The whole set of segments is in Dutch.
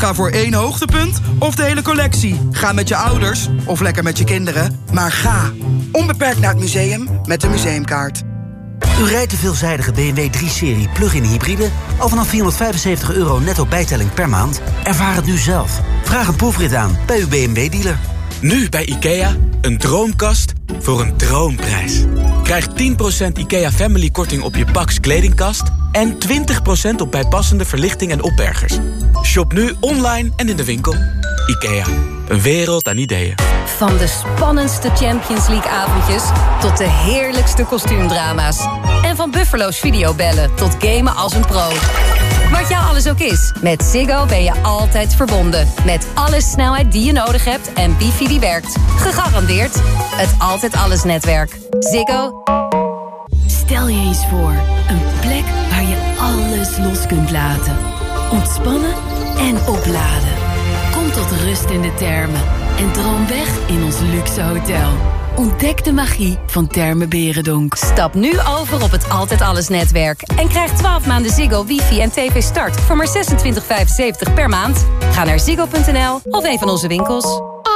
Ga voor één hoogtepunt of de hele collectie. Ga met je ouders of lekker met je kinderen. Maar ga onbeperkt naar het museum met de museumkaart. U rijdt de veelzijdige BMW 3-serie plug-in hybride... al vanaf 475 euro netto bijtelling per maand? Ervaar het nu zelf. Vraag een proefrit aan bij uw BMW-dealer. Nu bij IKEA, een droomkast voor een droomprijs. Krijg 10% IKEA Family korting op je Pax kledingkast... en 20% op bijpassende verlichting en opbergers. Shop nu online en in de winkel. IKEA, een wereld aan ideeën. Van de spannendste Champions League-avondjes tot de heerlijkste kostuumdrama's. En van Buffalo's videobellen tot gamen als een pro. Wat jou alles ook is, met Ziggo ben je altijd verbonden. Met alle snelheid die je nodig hebt en wifi die werkt. Gegarandeerd het Altijd Alles netwerk. Ziggo. Stel je eens voor, een plek waar je alles los kunt laten. Ontspannen en opladen. Tot rust in de termen en droom weg in ons luxe hotel. Ontdek de magie van Terme Berendonk. Stap nu over op het Altijd Alles netwerk. En krijg 12 maanden Ziggo, wifi en tv start voor maar 26,75 per maand. Ga naar ziggo.nl of een van onze winkels.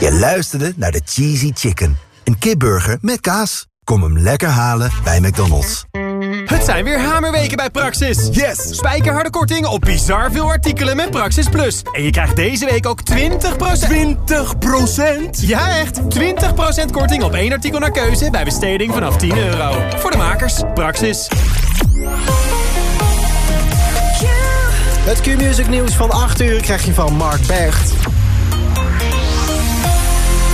Je luisterde naar de Cheesy Chicken. Een kipburger met kaas. Kom hem lekker halen bij McDonald's. Het zijn weer hamerweken bij Praxis. Yes! Spijkerharde korting op bizar veel artikelen met Praxis Plus. En je krijgt deze week ook 20%... 20%? Ja, echt! 20% korting op één artikel naar keuze bij besteding vanaf 10 euro. Voor de makers, Praxis. Het Q-Music nieuws van 8 uur krijg je van Mark Bergt.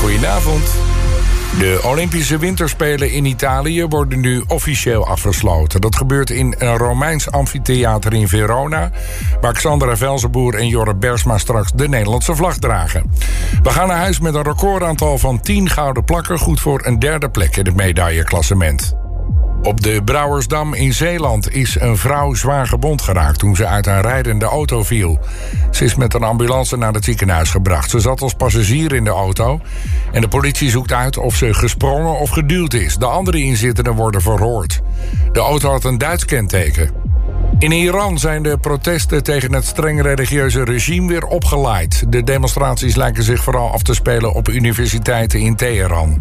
Goedenavond. De Olympische Winterspelen in Italië worden nu officieel afgesloten. Dat gebeurt in een Romeins amfitheater in Verona... waar Xandra Velzenboer en Jorre Bersma straks de Nederlandse vlag dragen. We gaan naar huis met een recordaantal van 10 gouden plakken... goed voor een derde plek in het medailleklassement. Op de Brouwersdam in Zeeland is een vrouw zwaar gewond geraakt... toen ze uit een rijdende auto viel. Ze is met een ambulance naar het ziekenhuis gebracht. Ze zat als passagier in de auto... en de politie zoekt uit of ze gesprongen of geduwd is. De andere inzittenden worden verhoord. De auto had een Duits kenteken. In Iran zijn de protesten tegen het streng religieuze regime weer opgeleid. De demonstraties lijken zich vooral af te spelen op universiteiten in Teheran.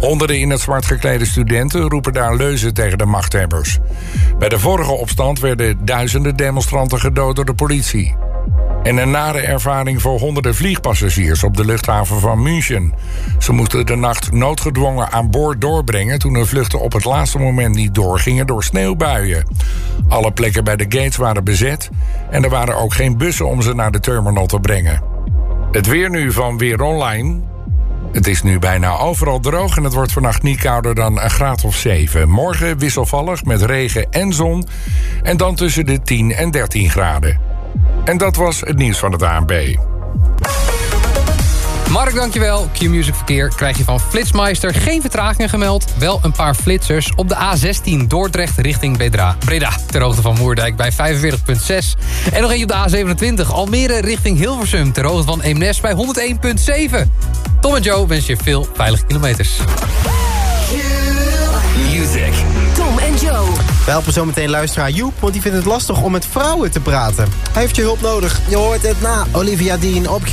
Honderden in het zwart geklede studenten roepen daar leuzen tegen de machthebbers. Bij de vorige opstand werden duizenden demonstranten gedood door de politie. En een nare ervaring voor honderden vliegpassagiers op de luchthaven van München. Ze moesten de nacht noodgedwongen aan boord doorbrengen toen hun vluchten op het laatste moment niet doorgingen door sneeuwbuien. Alle plekken bij de gates waren bezet en er waren ook geen bussen om ze naar de terminal te brengen. Het weer nu van Weer Online. Het is nu bijna overal droog en het wordt vannacht niet kouder dan een graad of 7. Morgen wisselvallig met regen en zon en dan tussen de 10 en 13 graden. En dat was het nieuws van het ANB. Mark, dankjewel. Q-Music Verkeer krijg je van Flitsmeister geen vertragingen gemeld. Wel een paar flitsers op de A16 Dordrecht richting Breda. Breda, ter hoogte van Moerdijk bij 45,6. En nog eentje op de A27 Almere richting Hilversum... ter hoogte van Eemnes bij 101,7. Tom en Joe wens je veel veilige kilometers. Music. Tom en Joe. We helpen zo meteen luisteraar Joep, want die vindt het lastig om met vrouwen te praten. Hij heeft je hulp nodig. Je hoort het na Olivia Dean op Q.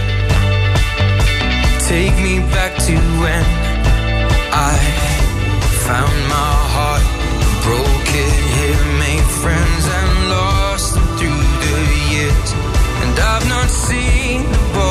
Take me back to when I found my heart, broke it here, made friends and lost them through the years. And I've not seen the boy.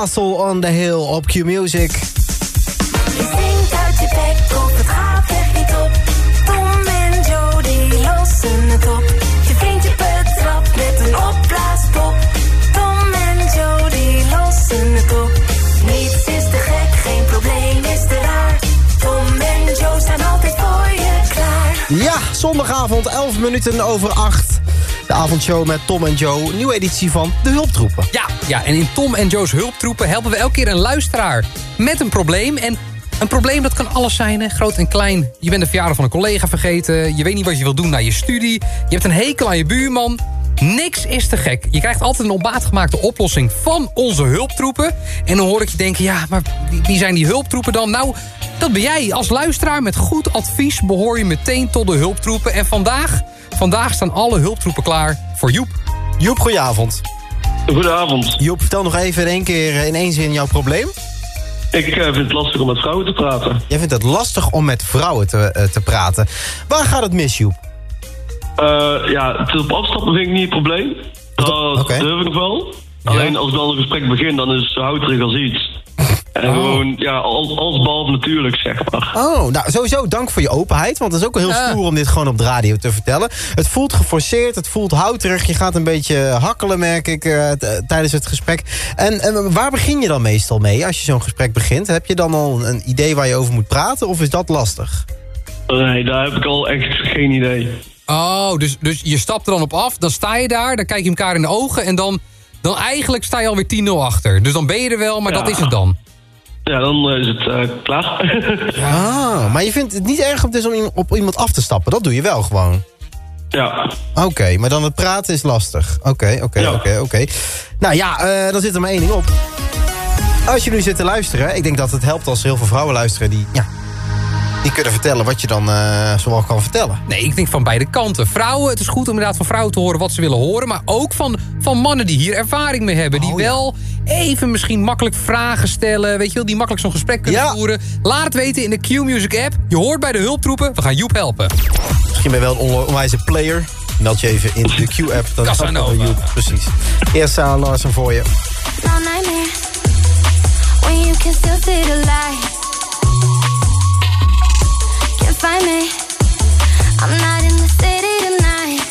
Castle on the Hill op Q Music. Je zingt uit je bek of het gaat echt niet op. Tom en Joe die lossen het op. Je vindt je betrapt met een opblaaspop. Tom en Joe die lossen het op. Niets is te gek, geen probleem is te raar. Tom en Joe staan altijd voor je klaar. Ja, zondagavond 11 minuten over 8. De avondshow met Tom en Joe. Nieuwe editie van De Hulptroepen. Ja, ja, en in Tom en Joe's hulptroepen helpen we elke keer een luisteraar met een probleem. En een probleem dat kan alles zijn, groot en klein. Je bent de verjaardag van een collega vergeten. Je weet niet wat je wil doen na je studie. Je hebt een hekel aan je buurman. Niks is te gek. Je krijgt altijd een op gemaakte oplossing van onze hulptroepen. En dan hoor ik je denken, ja, maar wie zijn die hulptroepen dan? Nou, dat ben jij. Als luisteraar met goed advies behoor je meteen tot de hulptroepen. En vandaag, vandaag staan alle hulptroepen klaar voor Joep. Joep, goedenavond. Goedenavond. Joep, vertel nog even in één keer eh, in één zin jouw probleem. Ik eh, vind het lastig om met vrouwen te praten. Jij vindt het lastig om met vrouwen te, eh, te praten. Waar gaat het mis, Joep? Ja, het op afstappen vind ik niet het probleem. Dat durf ik nog wel. Alleen als ik dan een gesprek begin, dan is het houterig als iets. En gewoon, ja, al- alles behalve natuurlijk, zeg maar. Oh, nou sowieso dank voor je openheid. Want het is ook wel heel stoer om dit gewoon op de radio te vertellen. Het voelt geforceerd, het voelt houterig. Je gaat een beetje hakkelen, merk ik, eh, tijdens het gesprek. En, en waar begin je dan meestal mee als je zo'n gesprek begint? Heb je dan al een idee waar je over moet praten? Of is dat lastig? Nee, daar heb ik al echt geen idee. Oh, dus, dus je stapt er dan op af, dan sta je daar, dan kijk je elkaar in de ogen... en dan, dan eigenlijk sta je alweer 10-0 achter. Dus dan ben je er wel, maar Ja. dat is het dan. Ja, dan eh, is het eh, klaar. Ah, maar je vindt het niet erg om, dus om op iemand af te stappen. Dat doe je wel gewoon. Ja. Oké, maar dan het praten is lastig. Oké, oké, oké, oké. Nou ja, eh, dan zit er maar één ding op. Als je nu zit te luisteren, ik denk dat het helpt als heel veel vrouwen luisteren... die, ja, die kunnen vertellen wat je dan eh zoal kan vertellen. Nee, ik denk van beide kanten. Vrouwen, het is goed om inderdaad van vrouwen te horen wat ze willen horen... maar ook van, van mannen die hier ervaring mee hebben. Die wel even misschien makkelijk vragen stellen... weet je wel, die makkelijk zo'n gesprek kunnen voeren. Laat het weten in de Q-Music app. Je hoort bij de hulptroepen, we gaan Joep helpen. Misschien ben je wel een onwijze player. Meld je even in de Q-app. Dan is dat Casanova. wel Joep, Precies. Eerst Sarah Larsen voor je. When you can still see the light. Find me. I'm not in the city tonight.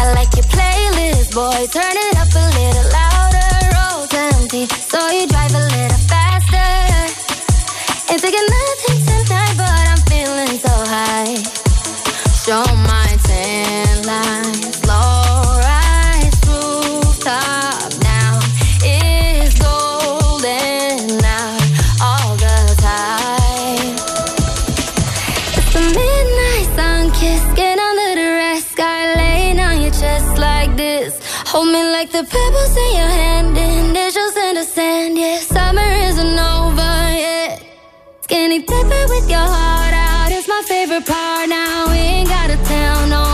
I like your playlist, boy. Turn it up a little louder. Roads empty, so you drive a little faster. Ain't thinking nothing tonight, but I'm feeling so high. Show my the pebbles in your hand, and initials in the sand. Yeah, summer isn't over yet. Skinny dipping with your heart out is my favorite part. Now we ain't gotta tell no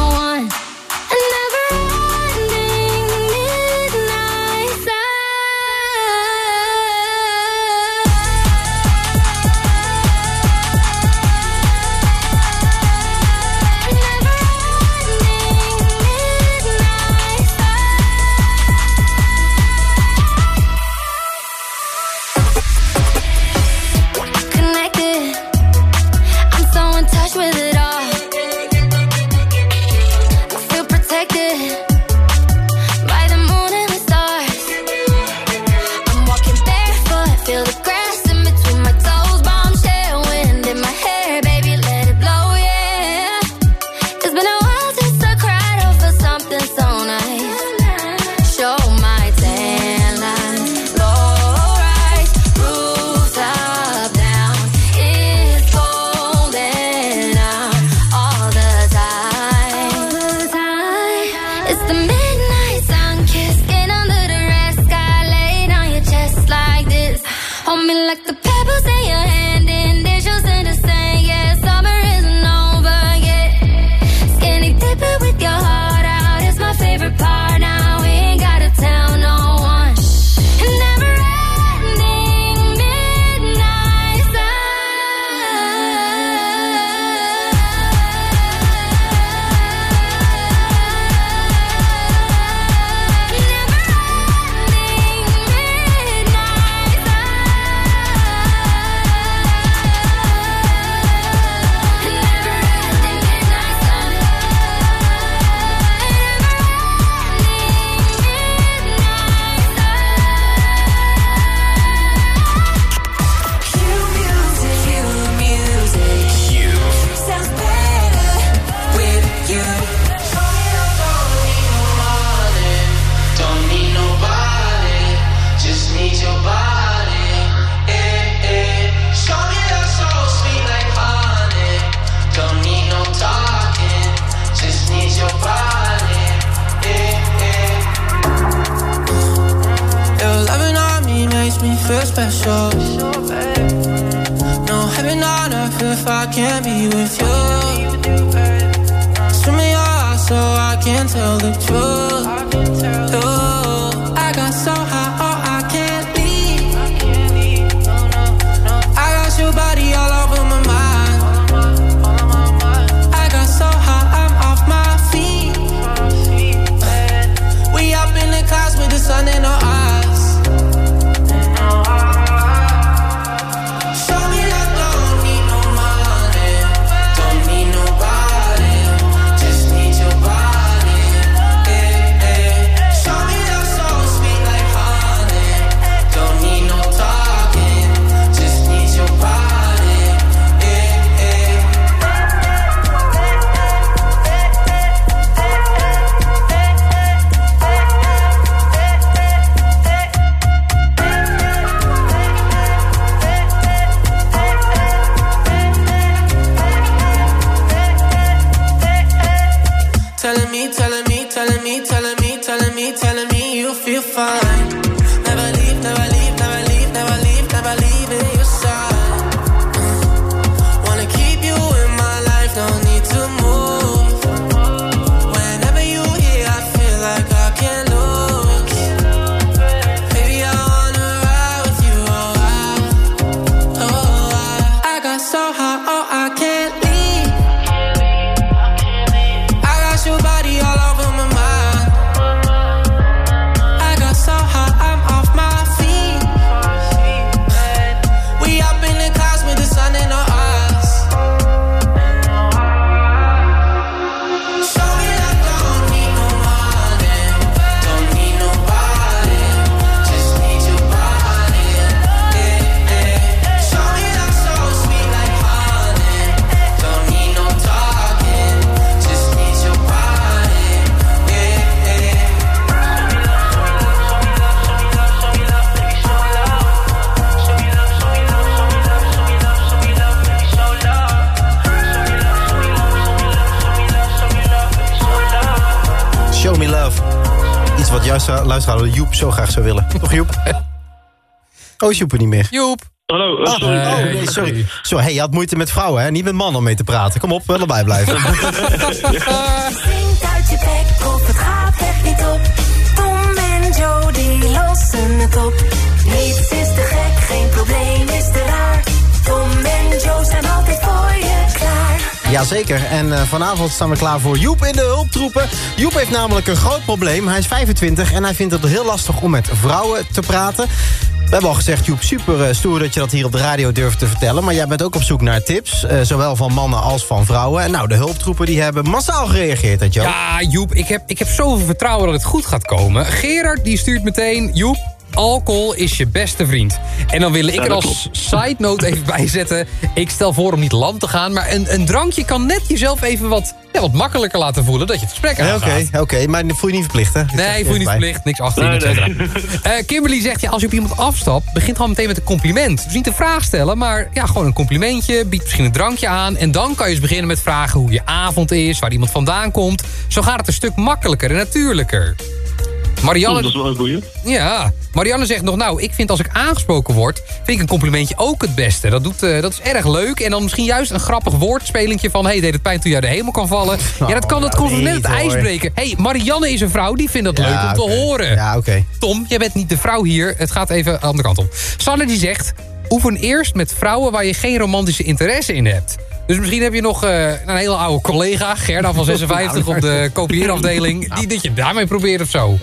graag zou willen. Toch Joep? Oh, is Joep er niet meer? Joep. Hallo, Ah, sorry. oh, nee, sorry. Sorry, hey, je had moeite met vrouwen, hè? Niet met mannen om mee te praten. Kom op, wel erbij blijven. Zingt uit je bek of het gaat echt niet op. Tom en Joe die lossen het op. Jazeker, en eh, vanavond staan we klaar voor Joep in de hulptroepen. Joep heeft namelijk een groot probleem. Hij is 25 en hij vindt het heel lastig om met vrouwen te praten. We hebben al gezegd, Joep, super eh, stoer dat je dat hier op de radio durft te vertellen. Maar jij bent ook op zoek naar tips, eh, zowel van mannen als van vrouwen. En nou, de hulptroepen die hebben massaal gereageerd, hè Joe? Ja, Joep, ik heb, ik heb zoveel vertrouwen dat het goed gaat komen. Gerard die stuurt meteen... Joep, alcohol is je beste vriend. En dan wil ik er als side note even bij zetten... ik stel voor om niet lam te gaan... maar een, een drankje kan net jezelf even wat, ja, wat makkelijker laten voelen... dat je het gesprek aangaat. Oké, oké, maar voel je niet verplicht, hè? Nee, voel je niet bij. verplicht, niks cetera. Eh, Kimberly zegt, ja, als je op iemand afstapt... begint gewoon meteen met een compliment. Dus niet een vraag stellen, maar ja, gewoon een complimentje. Biedt misschien een drankje aan. En dan kan je eens beginnen met vragen hoe je avond is... waar iemand vandaan komt. Zo gaat het een stuk makkelijker en natuurlijker. Marianne, Dat is wel een goeie. ja, Marianne zegt nog, nou, ik vind als ik aangesproken word... vind ik een complimentje ook het beste. Dat, doet, eh, dat is erg leuk. En dan misschien juist een grappig woordspelingje van... hey, deed het pijn toen jij de hemel kan vallen? ja, dat kan, dat kon net het ijs breken. hey, Marianne is een vrouw, die vindt dat leuk om te horen. Ja, oké. Tom, jij bent niet de vrouw hier. Het gaat even de andere kant op. Sanne die zegt... oefen eerst met vrouwen waar je geen romantische interesse in hebt. Dus misschien heb je nog eh, een hele oude collega... Gerda van 56 op de kopieerafdeling... die dat je daarmee probeert of zo.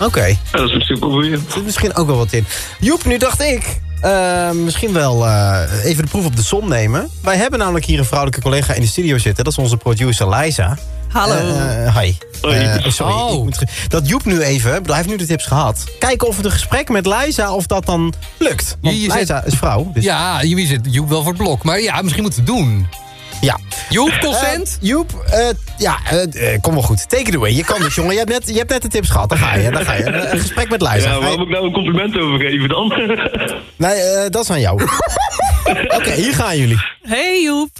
Oké. Ja, dat is een super goeie. Er zit misschien ook wel wat in. Joep, nu dacht ik... eh, misschien wel eh, even de proef op de som nemen. Wij hebben namelijk hier een vrouwelijke collega in de studio zitten. Dat is onze producer Liza. Hallo. Eh, hi. Hoi. Eh, sorry, Oh. ik moet ge- dat Joep nu even, hij heeft nu de tips gehad. Kijken of het een gesprek met Liza, of dat dan lukt. Want Je- je zet- Liza is vrouw. Dus Ja, jullie zit Joep wel voor het blok. Maar ja, misschien moeten we het doen. ja. Joep, consent? Joep, eh, ja, kom wel goed. Take it away. Je kan dus, jongen. Je hebt, net, je hebt net de tips gehad. Daar ga je. Daar ga je. Een gesprek met Liza. Ja, waar je- moet ik nou een compliment over geven dan? Nee, eh, dat is aan jou. Oké, hier gaan jullie. Hey Joep.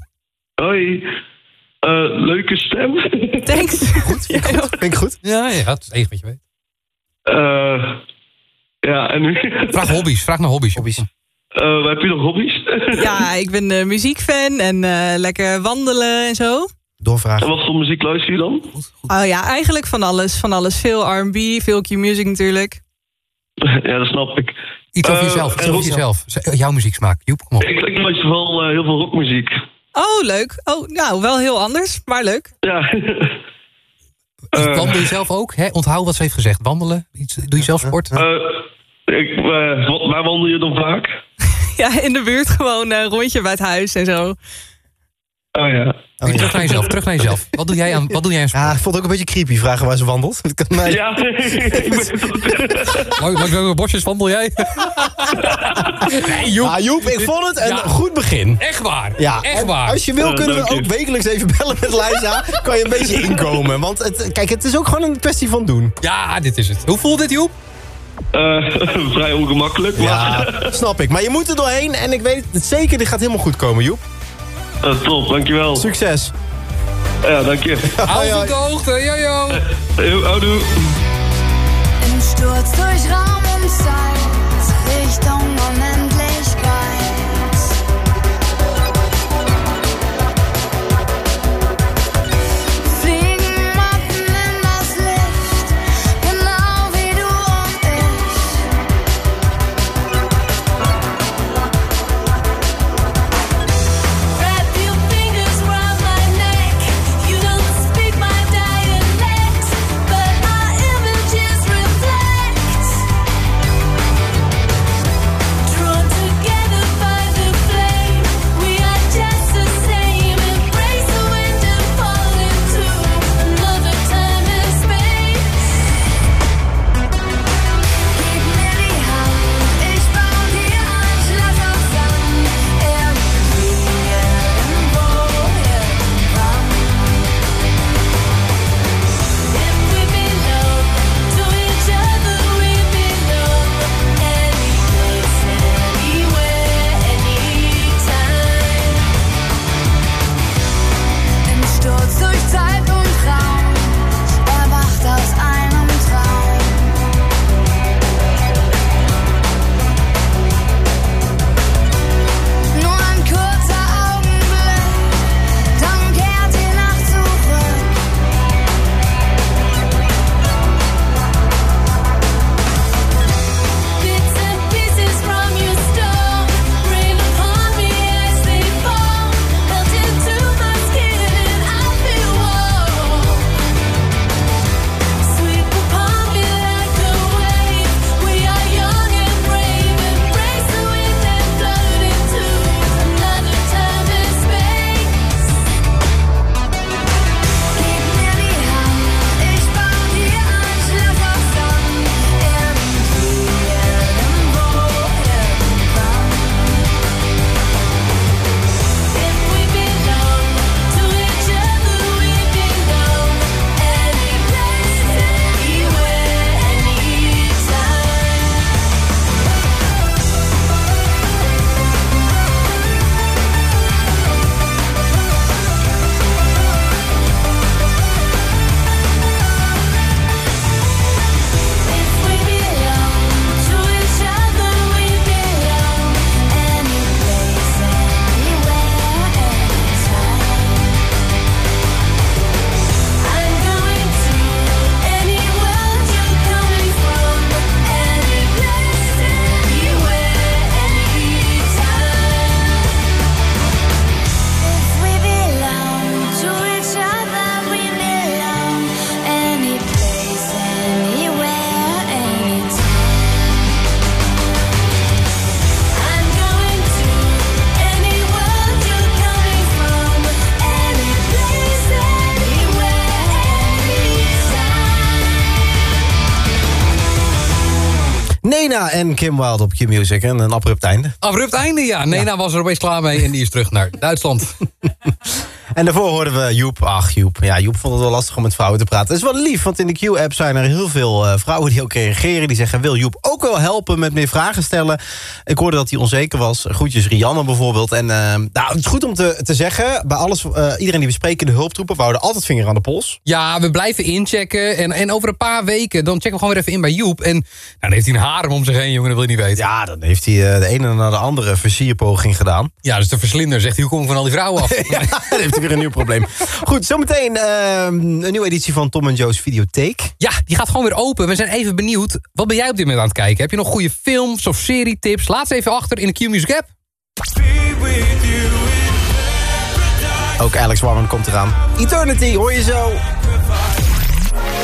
Hoi. Eh, leuke stem. Thanks. Vind ik goed? Ja, ja, dat is het enige wat je weet. Eh, Ja, en nu? Vraag hobby's, vraag naar hobby's. hobby's. Eh, heb je nog hobby's? Ja, ik ben eh, muziekfan en eh, lekker wandelen en zo. Doorvragen. En wat voor muziek luister je dan? Oh ja, eigenlijk van alles. Van alles. Veel R&B, veel Q-music natuurlijk. ja, dat snap ik. Iets over jezelf, iets en over jezelf. Jouw muzieksmaak, Joep, kom op. Ik, ik luister vooral eh, heel veel rockmuziek. Oh, leuk. Oh, nou, wel heel anders, maar leuk. Ja. Dus Wandel je zelf ook? Hè? Onthoud wat ze heeft gezegd. Wandelen? Iets, doe je zelf sport? Eh, ik, eh, waar wandel je dan vaak? Ja, in de buurt gewoon een rondje bij het huis en zo. Oh ja. Terug naar jezelf, terug naar jezelf. Wat doe jij aan, wat doe jij aan sport? Ja, ik vond het ook een beetje creepy vragen waar ze wandelt. Dat kan mij... Ja, Langs welke bosjes wandel jij? nee, Joep. Ah, Joep, ik vond het een Ja. goed begin. Echt waar. Ja, echt waar. Als je wil kunnen we ook wekelijks even bellen met Liza. kan je een beetje inkomen. Want het, kijk, het is ook gewoon een kwestie van doen. Ja, dit is het. Hoe voelt dit, Joep? Eh, vrij ongemakkelijk, maar Ja, snap ik. Maar je moet er doorheen en ik weet het zeker, dit gaat helemaal goed komen, Joep. Eh, top, dankjewel. Succes. Ja, dank je. Hou op de hoogte, jojo. Yo, houdoe. Im Sturz durch Raum und Zeit, Richtung Wilde op Q-Music. En een abrupt einde. Abrupt einde, ja. Nena was er opeens klaar mee en die is terug naar Duitsland. En daarvoor hoorden we Joep. Ach, Joep. Ja, Joep vond het wel lastig om met vrouwen te praten. Het is wel lief, want in de Q-app zijn er heel veel uh, vrouwen die ook reageren. Die zeggen, wil Joep ook wel helpen met meer vragen stellen? Ik hoorde dat hij onzeker was. Groetjes Rianne bijvoorbeeld. En uh, nou, het is goed om te, te zeggen, bij alles, uh, iedereen die we spreken, de hulptroepen, we houden altijd vinger aan de pols. Ja, we blijven inchecken. En, en over een paar weken, dan checken we gewoon weer even in bij Joep. En nou, dan heeft hij een harem om zich heen, jongen, dat wil je niet weten. Ja, dan heeft hij de ene na de andere versierpoging gedaan. Ja, dus de verslinder zegt hoe kom ik van al die vrouwen af? ja, heeft hij weer een nieuw probleem. Goed, zometeen uh, een nieuwe editie van Tom Joe's Videotheek. Ja, die gaat gewoon weer open. We zijn even benieuwd. Wat ben jij op dit moment aan het kijken? Heb je nog goede films of serietips? Laat ze even achter in de Q-Music app. Ook Alex Warren komt eraan. Eternity, hoor je zo.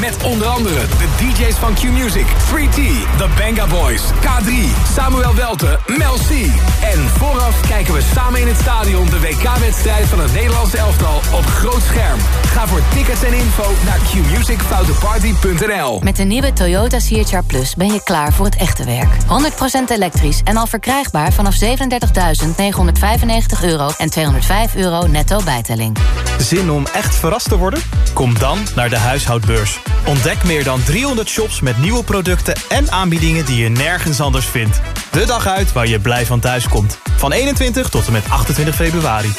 Met onder andere de DJ's van Q-Music, 3T, The Banga Boys, K3, Samuel Welte, Mel C. En vooraf kijken we samen in het stadion de WK-wedstrijd van het Nederlandse elftal op groot scherm. Ga voor tickets en info naar qmusicfouteparty.nl. Met de nieuwe Toyota CHR Plus ben je klaar voor het echte werk. 100% elektrisch en al verkrijgbaar vanaf 37.995 euro en 205 euro netto bijtelling. Zin om echt verrast te worden? Kom dan naar de huishoudbeurs. Ontdek meer dan 300 shops met nieuwe producten en aanbiedingen die je nergens anders vindt. De dag uit waar je blij van thuis komt. Van 21 tot en met 28 februari.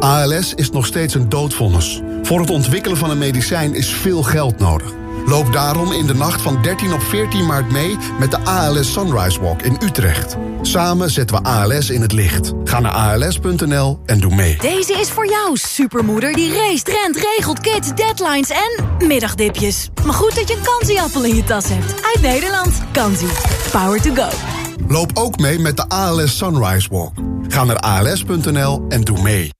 ALS is nog steeds een doodvonnis. Voor het ontwikkelen van een medicijn is veel geld nodig. Loop daarom in de nacht van 13 op 14 maart mee met de ALS Sunrise Walk in Utrecht. Samen zetten we ALS in het licht. Ga naar als.nl en doe mee. Deze is voor jou, supermoeder die race, rent, regelt, kids, deadlines en middagdipjes. Maar goed dat je een kansieappel in je tas hebt. Uit Nederland. Kansie. Power to go. Loop ook mee met de ALS Sunrise Walk. Ga naar als.nl en doe mee.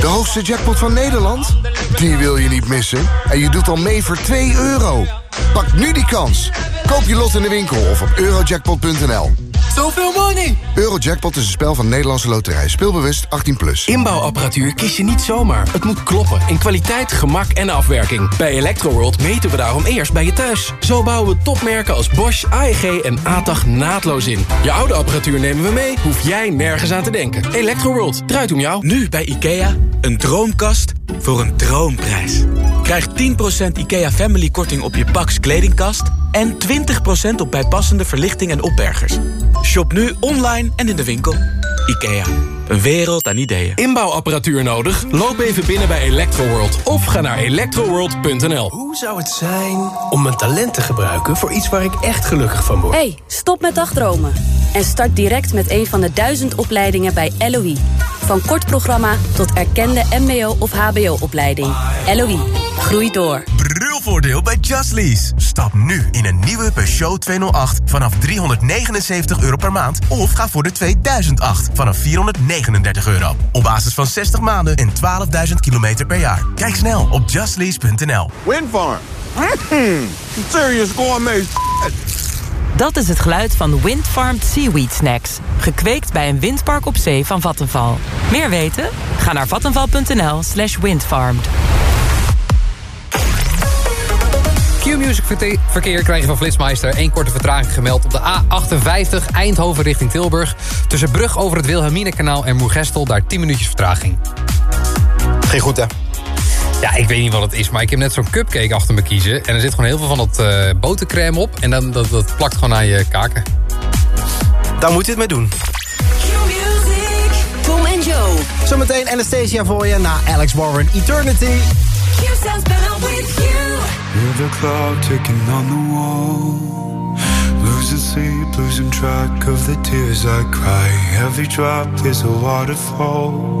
De hoogste jackpot van Nederland? Die wil je niet missen. En je doet al mee voor 2 euro. Pak nu die kans. Koop je lot in de winkel of op eurojackpot.nl. Zoveel money! Eurojackpot is een spel van Nederlandse Loterij. Speelbewust 18+. Plus. Inbouwapparatuur kies je niet zomaar. Het moet kloppen in kwaliteit, gemak en afwerking. Bij Electroworld meten we daarom eerst bij je thuis. Zo bouwen we topmerken als Bosch, AEG en ATAG naadloos in. Je oude apparatuur nemen we mee, hoef jij nergens aan te denken. Electroworld, draait om jou. Nu bij IKEA, een droomkast voor een droomprijs. Krijg 10% IKEA Family korting op je Pax kledingkast... en 20% op bijpassende verlichting en opbergers. Shop nu online en in de winkel. IKEA, een wereld aan ideeën. Inbouwapparatuur nodig? Loop even binnen bij Electroworld of ga naar electroworld.nl. Hoe zou het zijn om mijn talent te gebruiken voor iets waar ik echt gelukkig van word? hey, stop met dagdromen. En start direct met een van de duizend opleidingen bij LOE. Van kort programma tot erkende mbo- of hbo-opleiding. LOE, groei door. Brulvoordeel bij Just Lease. Stap nu in een nieuwe Peugeot 208 vanaf 379 euro per maand... of ga voor de 2008 vanaf 439 euro. Op basis van 60 maanden en 12.000 kilometer per jaar. Kijk snel op justlease.nl. Windfarm. Mm, serious gourmet Dat is het geluid van Windfarmed Seaweed Snacks. Gekweekt bij een windpark op zee van Vattenval. Meer weten? Ga naar vattenval.nl slash windfarmed. Q-Music verkeer krijg je van Flitsmeister. Eén korte vertraging gemeld op de A58 Eindhoven richting Tilburg. Tussen Brug over het Wilhelminekanaal en Moergestel. Daar 10 minuutjes vertraging. Geen goed, hè? Ja, ik weet niet wat het is, maar ik heb net zo'n cupcake achter me kiezen. En er zit gewoon heel veel van dat uh, botercrème op. En dan, dat, dat plakt gewoon aan je kaken. Daar moet je het mee doen. Tom en Joe. Zometeen Anastasia voor je na Alex Warren Eternity. Q sounds better with you. Hear the clock ticking on the wall. Losing sleep, losing track of the tears I cry. Every drop is a waterfall.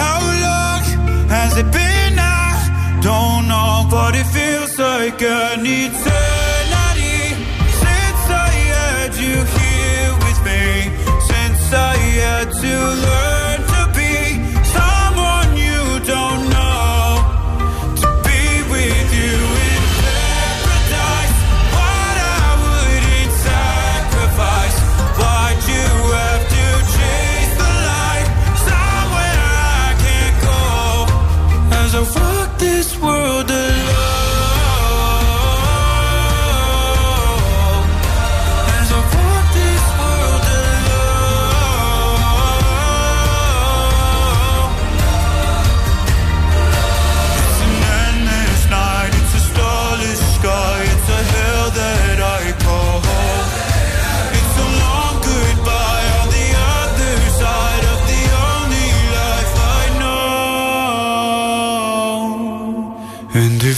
how long has it been? I don't know, but it feels like I need to.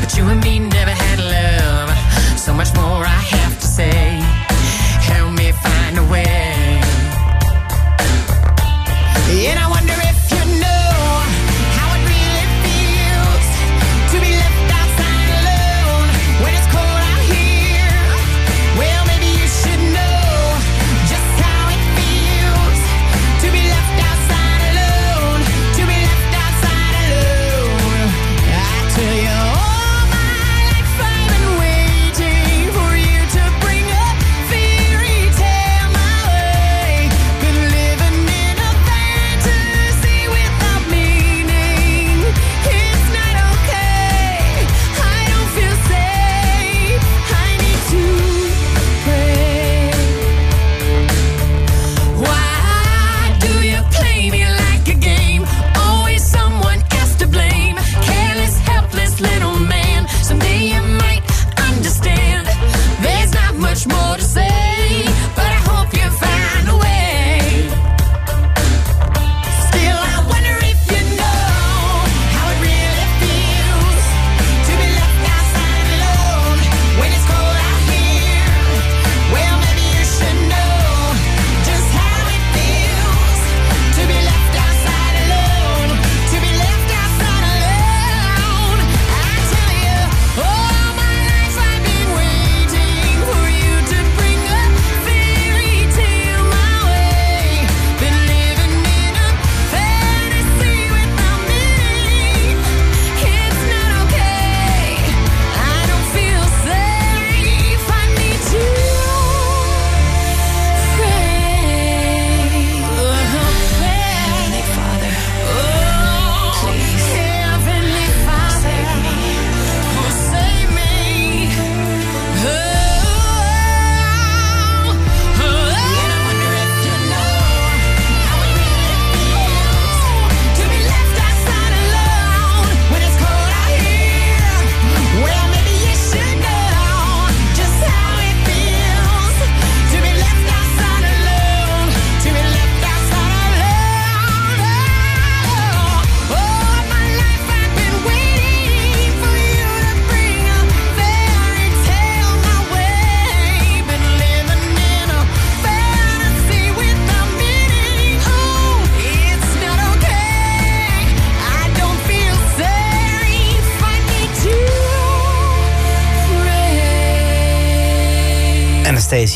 But you and me never had love. So much more I have to say.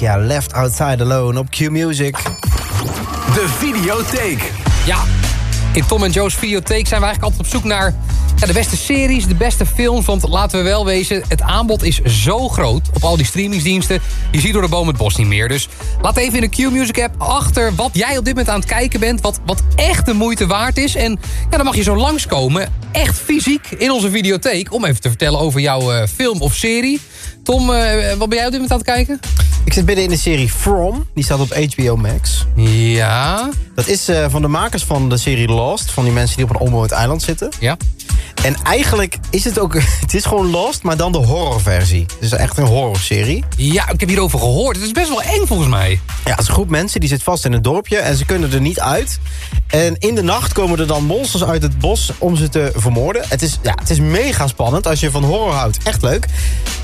Anastasia, Left Outside Alone op Q-Music. De videotheek. Ja, in Tom en Joe's videotheek zijn we eigenlijk altijd op zoek naar ja, de beste series, de beste films. Want laten we wel wezen, het aanbod is zo groot op al die streamingsdiensten. Je ziet door de boom het bos niet meer. Dus laat even in de Q-Music app achter wat jij op dit moment aan het kijken bent. Wat, wat echt de moeite waard is. En ja, dan mag je zo langskomen, echt fysiek in onze videotheek... om even te vertellen over jouw eh, film of serie. Tom, eh, wat ben jij op dit moment aan het kijken? Ik zit midden in de serie From. Die staat op HBO Max. Ja. Dat is eh, van de makers van de serie Lost. Van die mensen die op een onbewoond eiland zitten. Ja. En eigenlijk is het ook... Het is gewoon Lost, maar dan de horrorversie. Het is echt een horrorserie. Ja, ik heb hierover gehoord. Het is best wel eng volgens mij. Ja, het is een groep mensen die zit vast in een dorpje en ze kunnen er niet uit. En in de nacht komen er dan monsters uit het bos om ze te vermoorden. Het is, ja, het is mega spannend als je van horror houdt. Echt leuk.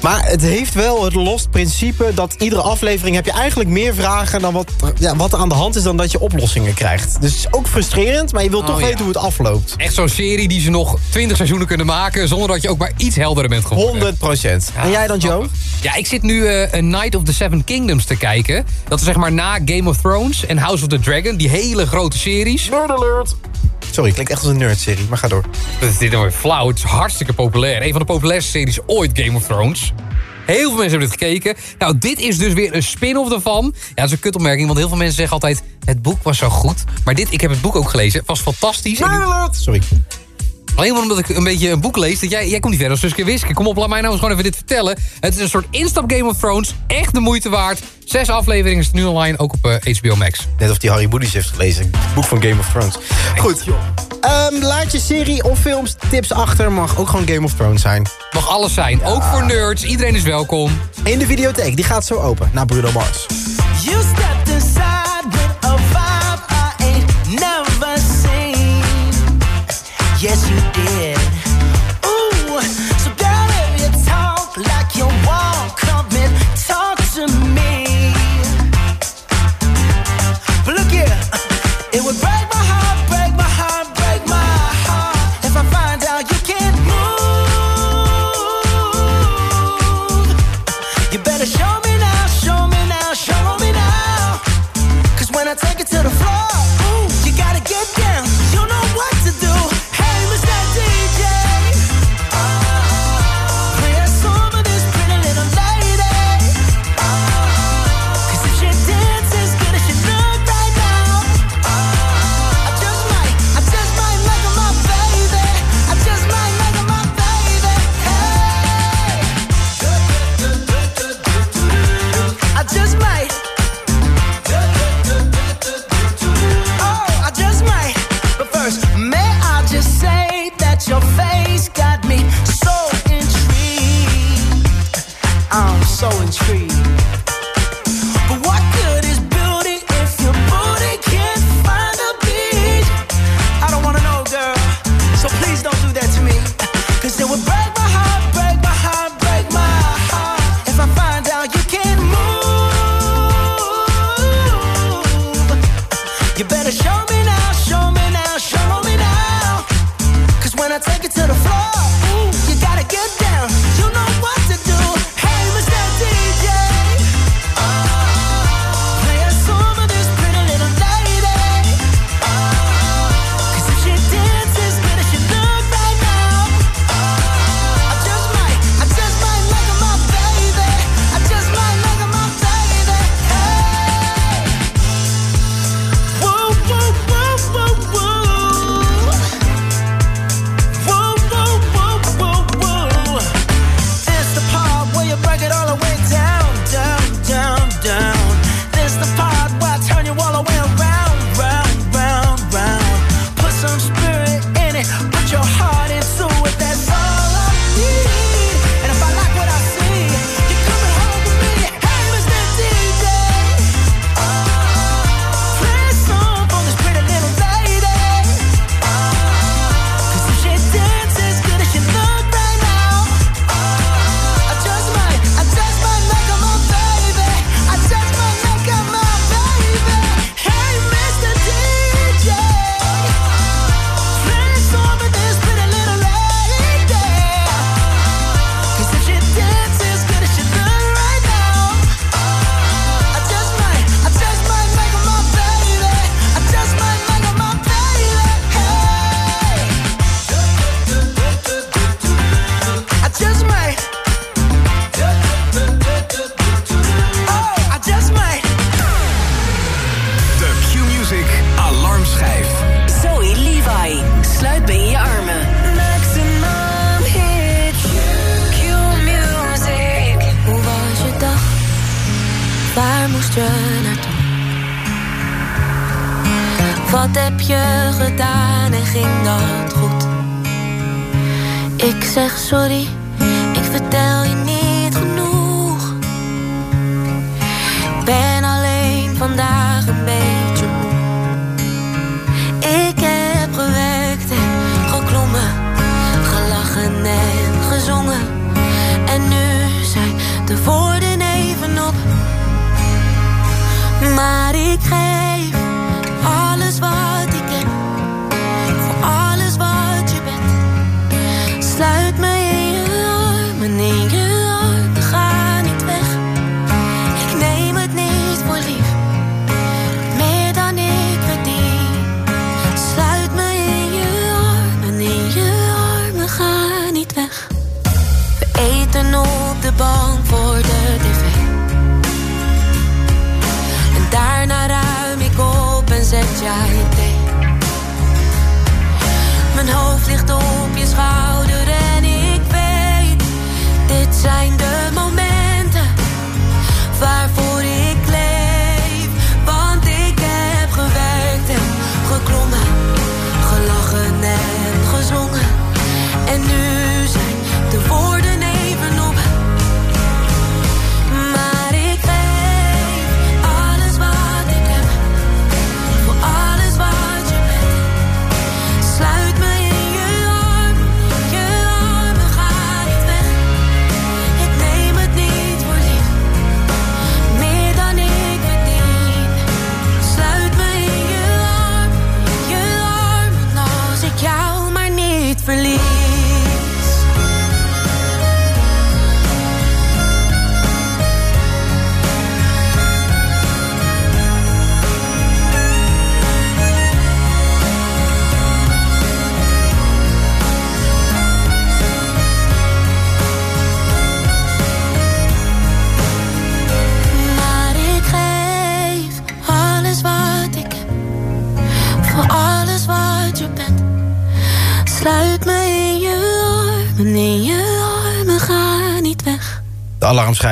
Maar het heeft wel het lost principe dat iedere aflevering heb je eigenlijk meer vragen dan wat, ja, wat er aan de hand is dan dat je oplossingen krijgt. Dus het is ook frustrerend, maar je wilt Oh, toch ja. weten hoe het afloopt. Echt zo'n serie die ze nog 20 seizoenen kunnen maken... zonder dat je ook maar iets helderder bent geworden. 100 procent. En jij dan, Joe? Ja, ik zit nu eh A Night of the Seven Kingdoms te kijken. Dat is zeg maar na Game of Thrones en House of the Dragon. Die hele grote series. Nerd alert! Sorry, klinkt echt als een nerdserie, maar ga door. Dat is dit nou weer flauw. Het is hartstikke populair. Een van de populairste series ooit, Game of Thrones. Heel veel mensen hebben dit gekeken. Nou, dit is dus weer een spin-off ervan. Ja, dat is een kutopmerking, want heel veel mensen zeggen altijd... het boek was zo goed. Maar dit, ik heb het boek ook gelezen, was fantastisch. Nerd alert! Sorry. Alleen maar omdat ik een beetje een boek lees. Dat jij, jij komt niet verder als Suske Wiske. Kom op, laat mij nou eens gewoon even dit vertellen. Het is een soort instap Game of Thrones. Echt de moeite waard. Zes afleveringen is nu online, ook op eh, HBO Max. Net of die Harry Boodies heeft gelezen. Het boek van Game of Thrones. Goed. Ehm, laat je serie of films tips achter. Mag ook gewoon Game of Thrones zijn. Mag alles zijn. Ook voor nerds. Iedereen is welkom. In de videotheek. Die gaat zo open. Naar Bruno Mars. You stepped inside Yes, you did.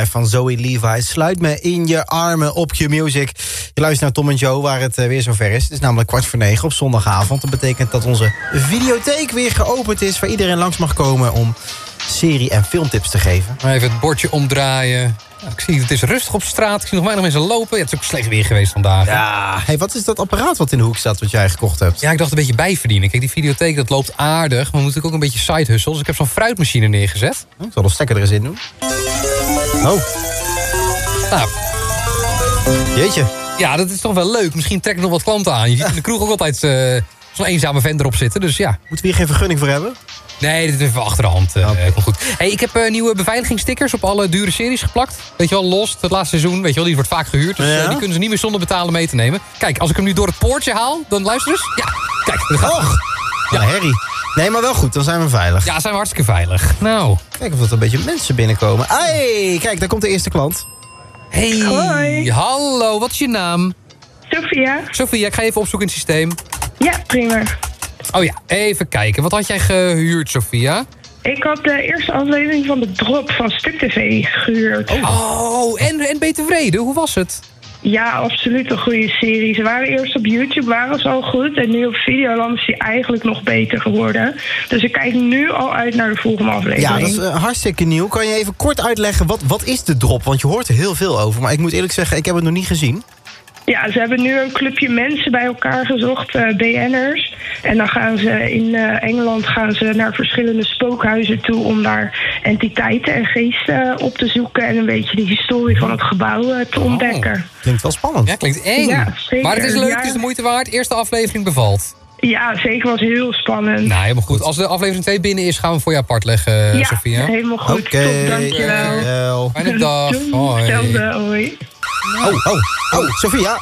Van Zoe Levi. Sluit me in je armen op Q-Music. Je luistert naar Tom en Joe, waar het eh, weer zover is. Het is namelijk kwart voor negen op zondagavond. Dat betekent dat onze videotheek weer geopend is... waar iedereen langs mag komen om serie- en filmtips te geven. Even het bordje omdraaien. Ik zie, het is rustig op straat. Ik zie nog weinig mensen lopen. Ja, het is ook slecht weer geweest vandaag. Ja, hey, wat is dat apparaat wat in de hoek staat... wat jij gekocht hebt? Ja, ik dacht een beetje bijverdienen. Kijk, die videotheek dat loopt aardig. Maar we moeten ook een beetje side hustle. Dus ik heb zo'n fruitmachine neergezet. Ik zal de stekker er eens in doen. Oh. Nou. Jeetje. Ja, dat is toch wel leuk. Misschien trekken nog wat klanten aan. Je ziet in de kroeg ook altijd eh, zo'n eenzame vent erop zitten. Dus ja. Moeten we hier geen vergunning voor hebben? Nee, dit is even achter de hand. eh, komt goed. Hey, ik heb eh, nieuwe beveiligingsstickers op alle dure series geplakt. Weet je wel, Lost, het laatste seizoen. Weet je wel, die wordt vaak gehuurd. Dus Ja? eh, die kunnen ze niet meer zonder betalen mee te nemen. Kijk, als ik hem nu door het poortje haal, dan luister eens. Ja, kijk. Dat gaat Och, ja, herrie. Nee, maar wel goed, dan zijn we veilig. Ja, zijn we hartstikke veilig. Nou. Kijk of er een beetje mensen binnenkomen. Hey, kijk, daar komt de eerste klant. Hey, Hoi. hallo, wat is je naam? Sophia. Sophia, ik ga even opzoeken in het systeem. Ja, prima. Oh ja, even kijken. Wat had jij gehuurd, Sophia? Ik had de eerste aflevering van de drop van Stuk TV gehuurd. Oh, en, en ben je tevreden? Hoe was het? Ja, absoluut een goede serie. Ze waren eerst op YouTube, waren ze al goed. En nu op Videoland is die eigenlijk nog beter geworden. Dus ik kijk nu al uit naar de volgende aflevering. Ja, dat is eh, hartstikke nieuw. Kan je even kort uitleggen, wat, wat is de drop? Want je hoort er heel veel over. Maar ik moet eerlijk zeggen, ik heb het nog niet gezien. Ja, ze hebben nu een clubje mensen bij elkaar gezocht, eh, BN'ers. En dan gaan ze in eh, Engeland gaan ze naar verschillende spookhuizen toe... om daar entiteiten en geesten eh, op te zoeken... en een beetje de historie van het gebouw te ontdekken. Klinkt wel spannend. Ja, klinkt eng. Ja, zeker. Maar het is leuk, het is de moeite waard. Eerste aflevering bevalt. Ja, zeker was heel spannend. Nou, helemaal goed. Als de aflevering 2 binnen is, gaan we voor je apart leggen, ja, Sophia. helemaal goed. Oké, Top, dankjewel. dankjewel. Fijne dag. Doei, Hoi. hetzelfde, hoi. Oh, oh, oh, Sophia.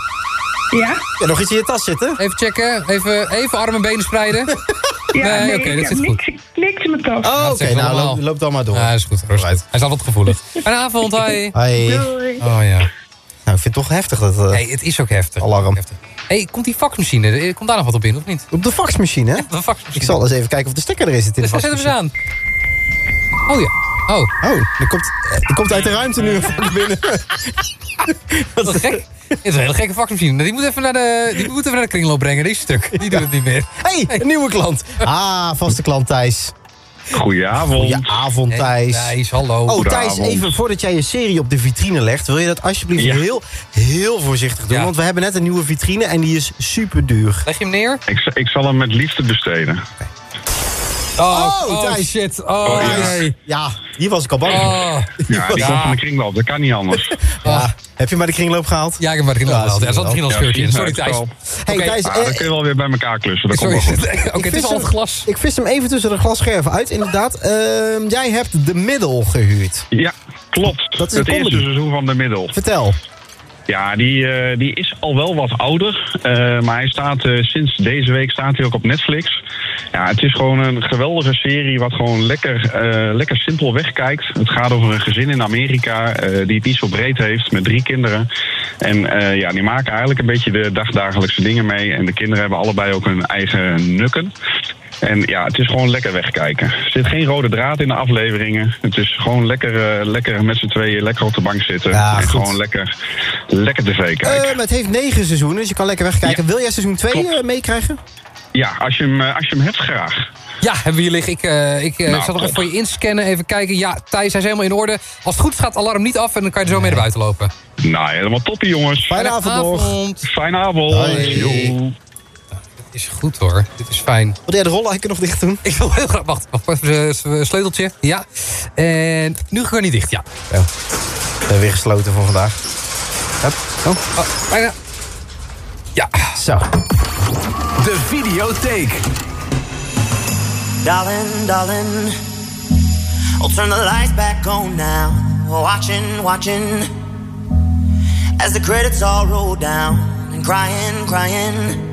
Ja? Ja, nog iets in je tas zitten? Even checken. Even, even armen en benen spreiden. Ja, nee, nee, oké, ik dat heb zit goed. niks, niks in mijn tas. Oh, oké, nou, allemaal. loop, loop dan maar door. Ja, is goed. Rustig. Hij is al wat gevoelig. Fijne avond, hoi. Hoi. Doei. Oh ja. Nou, ik vind het toch heftig dat... eh, Nee, het is ook heftig. Alarm. Heftig. hey, komt die faxmachine, eh, komt daar nog wat op in, of niet? Op de faxmachine, hè? Op de faxmachine. Ik zal eens even kijken of de stekker er is. zit In de Dus zetten we ze faxmachine. aan. Oh ja. Oh. Oh, er komt, er komt uit de ruimte nu een binnen. Dat is gek. Het is een hele gekke faxmachine. Die moet even naar de, die moet even naar de kringloop brengen. Die is stuk. Die doet het niet meer. hey, een nieuwe klant. Ah, vaste klant Thijs. Goedenavond. Goedenavond, Thijs. Hey, Thijs, hallo. Oh, Thijs, even voordat jij je serie op de vitrine legt... wil je dat alsjeblieft Ja. heel, heel voorzichtig doen? Ja. Want we hebben net een nieuwe vitrine en die is super duur. Leg je hem neer? Ik, ik zal hem met liefde besteden. Oh, oh, Thijs. shit. Oh, Oh, ja. nee. Ja, hier was ik al bang. Oh. Ja, die komt van de kringloop. Dat kan niet anders. Ja. Heb je maar de kringloop gehaald? Ja, ik heb maar de kringloop Ja, gehaald. Er zat een scheurtje in. Sorry, Thijs. het Hey. Thijs, Ah, eh, dan kun je wel weer bij elkaar klussen. Dat Sorry. komt wel goed. Oké, Ik het is vis al het hem- glas. Ik vis hem even tussen de glasscherven uit, inderdaad. Ehm, jij hebt de middel gehuurd. Ja, klopt. Dat is het eerste seizoen van De Middel. Vertel. Ja, die, eh, die is al wel wat ouder. eh, maar hij staat eh, sinds deze week staat hij ook op Netflix. Ja, het is gewoon een geweldige serie wat gewoon lekker, lekker simpel wegkijkt. Het gaat over een gezin in Amerika die het niet zo breed heeft met drie kinderen. En ja, die maken eigenlijk een beetje de dagdagelijkse dingen mee. En de kinderen hebben allebei ook hun eigen nukken. En ja, het is gewoon lekker wegkijken. Er zit geen rode draad in de afleveringen. Het is gewoon lekker, eh, lekker met z'n tweeën lekker op de bank zitten. Ja, en goed. gewoon lekker, lekker tv kijken. Ehm, het heeft negen seizoenen, dus je kan lekker wegkijken. Wil jij seizoen 2 meekrijgen? ja, als je, hem, eh, als je hem hebt, graag. Ja, hebben we hier liggen. Ik, eh, ik eh, Nou, zal nog even voor je inscannen. Even kijken. Ja, Thijs, hij is helemaal in orde. Als het goed gaat alarm niet af en dan kan je er zo mee naar buiten lopen. Nou, helemaal toppie jongens. Fijne avond nog. Avond. Fijne avond. Hoi. Is goed hoor. Dit is fijn. Wil jij de rolluiken nog dicht doen? Ik wil heel graag... Wacht, wacht even een sleuteltje. Ja. En nu ga ik niet dicht, ja. Ja. We hebben weer gesloten voor vandaag. Hup. Oh. Oh, bijna. Ja. Zo. De videotheek. Darling, darling, I'll turn the lights back on now. Watching, watching, as the credits all roll down and crying, crying.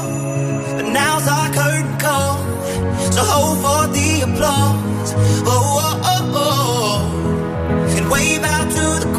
now's our curtain call. So hold for the applause. Oh, oh, oh, oh. And wave out to the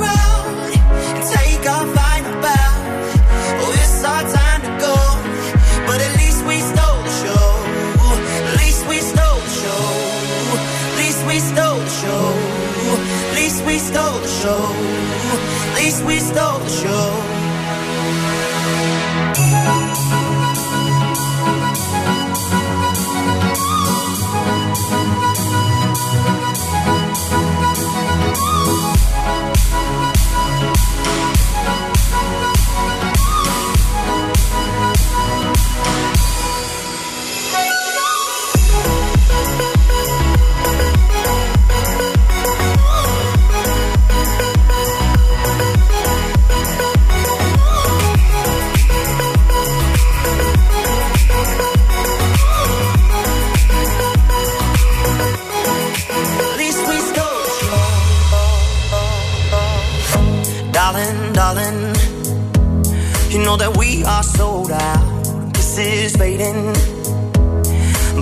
know that we are sold out. This is fading.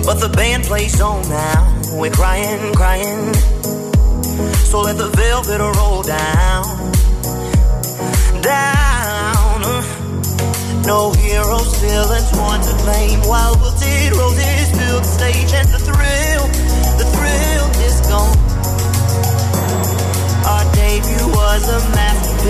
But the band plays on now. We're crying, crying. So let the velvet roll down. Down. No heroes, villains, one to blame. While wilted roses fill the stage, and the thrill, the thrill is gone. Our debut was a masterpiece.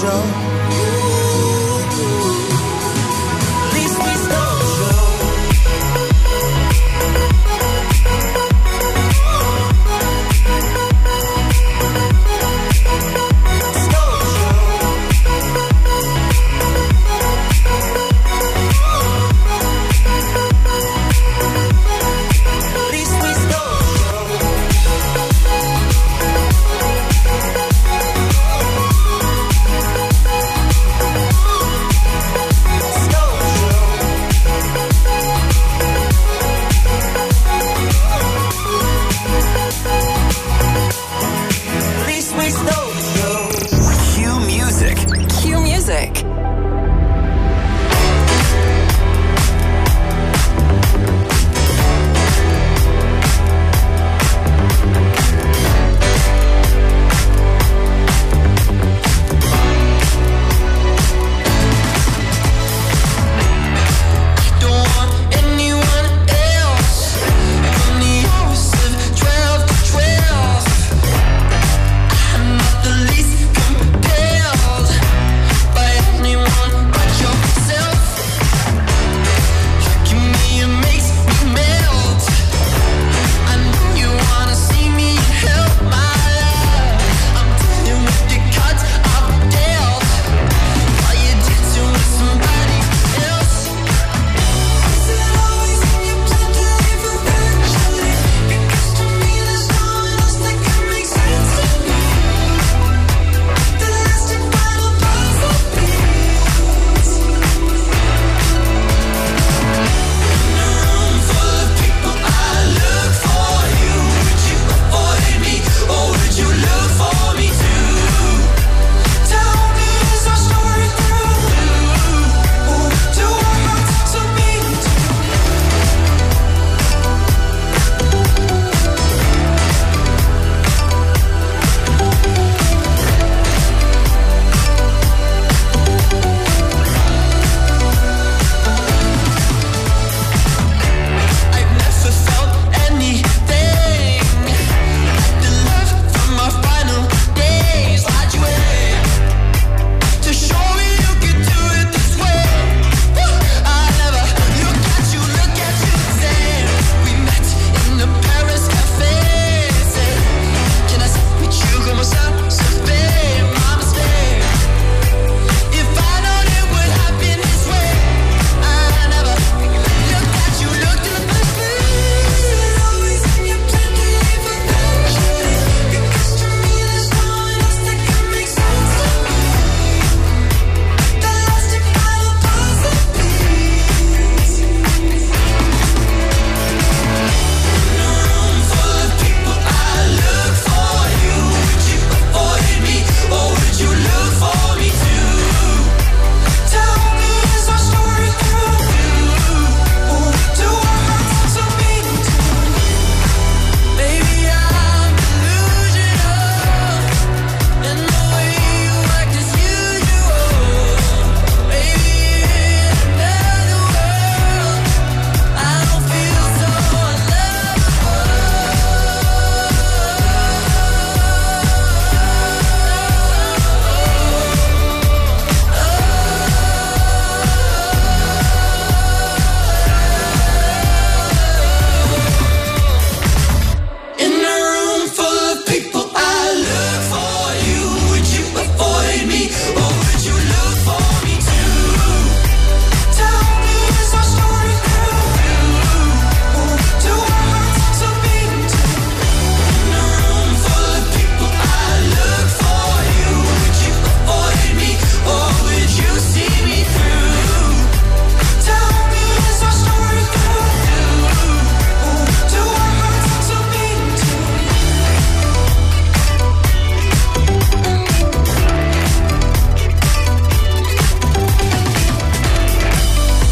show.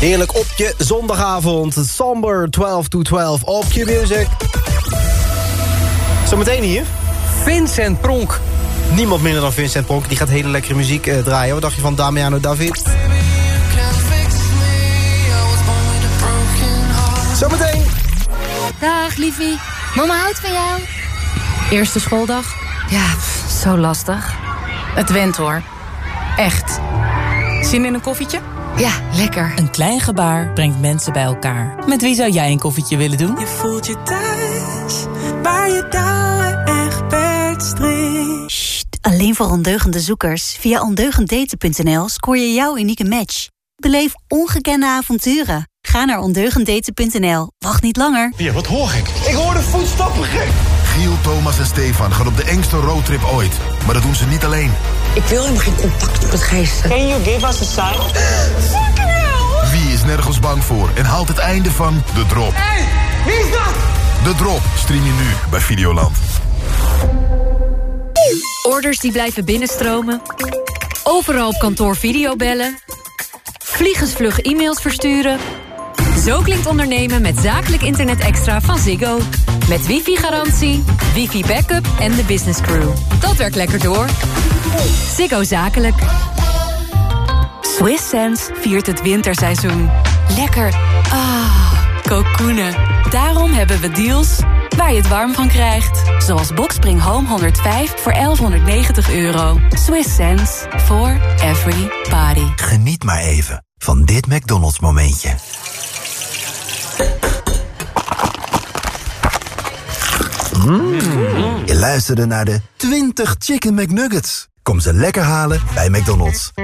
Heerlijk op je zondagavond. Somber 12 to 12 op Q-Music. Zometeen hier. Vincent Pronk. Niemand minder dan Vincent Pronk. Die gaat hele lekkere muziek eh, draaien. Wat dacht je van Damiano David? Zometeen. Dag, liefie. Mama houdt van jou. Eerste schooldag? Ja, pff, zo lastig. Het went hoor. Echt. Zin in een koffietje? Ja, lekker. Een klein gebaar brengt mensen bij elkaar. Met wie zou jij een koffietje willen doen? Je voelt je thuis, waar je touwen echt Alleen voor ondeugende zoekers. Via ondeugenddaten.nl scoor je jouw unieke match. Beleef ongekende avonturen. Ga naar ondeugenddaten.nl. Wacht niet langer. Ja, wat hoor ik? Ik hoor de voetstappen gek. Giel, Thomas en Stefan gaan op de engste roadtrip ooit. Maar dat doen ze niet alleen. Ik wil helemaal geen contact met geesten. Can you give us a sign? Fucking hell! Wie is nergens bang voor en haalt het einde van De Drop? Hey, wie is dat? De Drop stream je nu bij Videoland. Orders die blijven binnenstromen. Overal op kantoor videobellen. Vliegensvlug e-mails versturen. Zo klinkt ondernemen met zakelijk internet extra van Ziggo. Met wifi-garantie, wifi-backup en de business crew. Dat werkt lekker door. Ziggo Zakelijk. Swiss Sense viert het winterseizoen. Lekker. Ah, kokoenen. Daarom hebben we deals waar je het warm van krijgt. Zoals Boxspring Home 105 voor 1190 euro. Swiss sense for every body. Geniet maar even van dit McDonald's momentje. Mm. Je luisterde naar de 20 Chicken McNuggets. Kom ze lekker halen bij McDonald's.